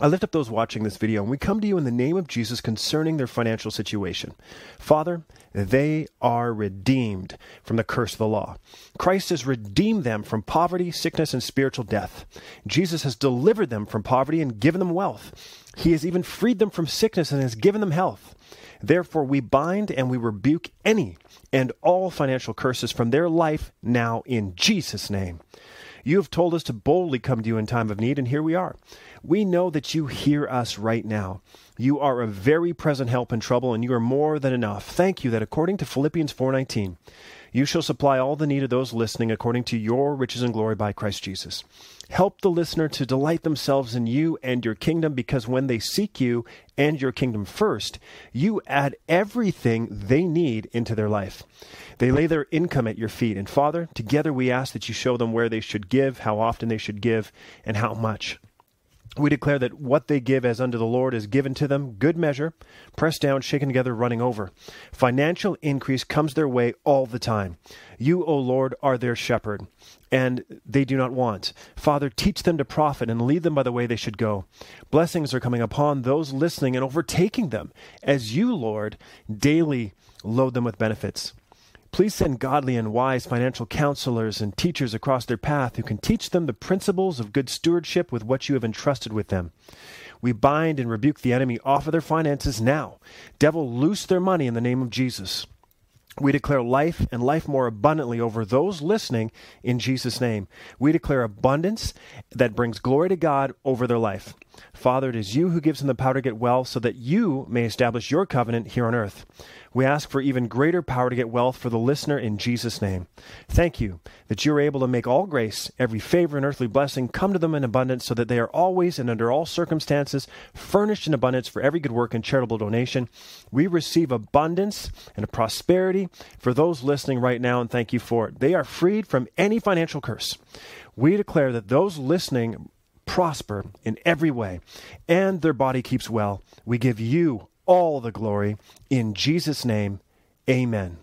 I lift up those watching this video, and we come to you in the name of Jesus concerning their financial situation. Father, they are redeemed from the curse of the law. Christ has redeemed them from poverty, sickness, and spiritual death. Jesus has delivered them from poverty and given them wealth. He has even freed them from sickness and has given them health. Therefore, we bind and we rebuke any and all financial curses from their life now in Jesus' name. You have told us to boldly come to you in time of need, and here we are. We know that you hear us right now. You are a very present help in trouble, and you are more than enough. Thank you that according to Philippians 4:19, you shall supply all the need of those listening according to your riches and glory by Christ Jesus. Help the listener to delight themselves in you and your kingdom because when they seek you and your kingdom first, you add everything they need into their life. They lay their income at your feet. And Father, together we ask that you show them where they should give, how often they should give, and how much. We declare that what they give as unto the Lord is given to them, good measure, pressed down, shaken together, running over. Financial increase comes their way all the time. You, O Lord, are their shepherd, and they do not want. Father, teach them to profit and lead them by the way they should go. Blessings are coming upon those listening and overtaking them, as you, Lord, daily load them with benefits. Please send godly and wise financial counselors and teachers across their path who can teach them the principles of good stewardship with what you have entrusted with them. We bind and rebuke the enemy off of their finances now. Devil, loose their money in the name of Jesus. We declare life and life more abundantly over those listening in Jesus' name. We declare abundance that brings glory to God over their life. Father, it is you who gives them the power to get wealth so that you may establish your covenant here on earth. We ask for even greater power to get wealth for the listener in Jesus' name. Thank you that you're able to make all grace, every favor and earthly blessing come to them in abundance so that they are always and under all circumstances furnished in abundance for every good work and charitable donation. We receive abundance and a prosperity for those listening right now and thank you for it. They are freed from any financial curse. We declare that those listening prosper in every way and their body keeps well. We give you all the glory. In Jesus' name, amen.